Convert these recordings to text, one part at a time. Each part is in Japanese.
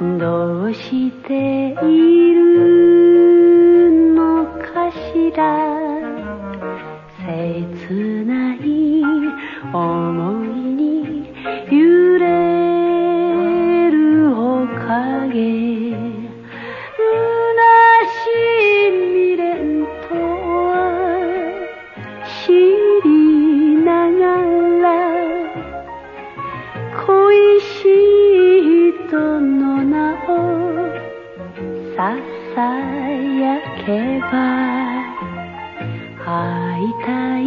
どうしているのかしら？切ない思いに揺れるおかげ。虚しい未練とは知りながら恋しい人のささやけば会いたい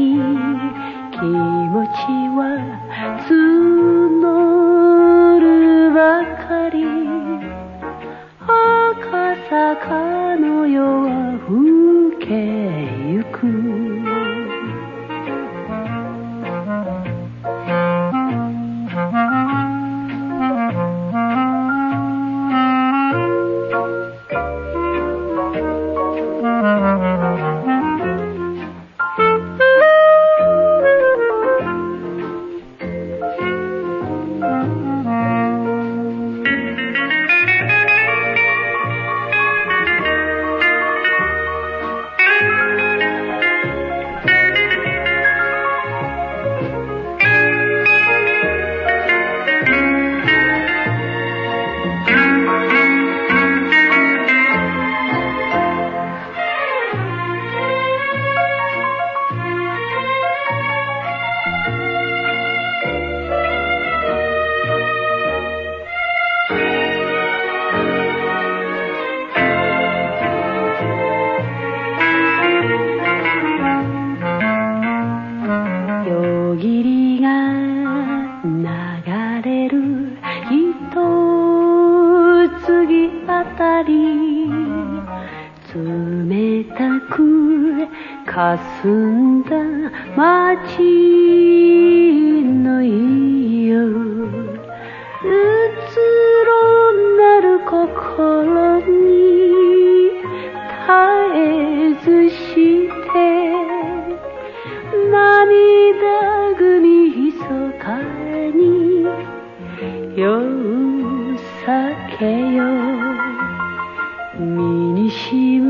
気持ちは募るばかり。赤坂の夜は更けゆく。たり冷たく霞んだ街の夜う。つろなる心に絶えずして涙ぐみひそかに夜酒よ。にしむ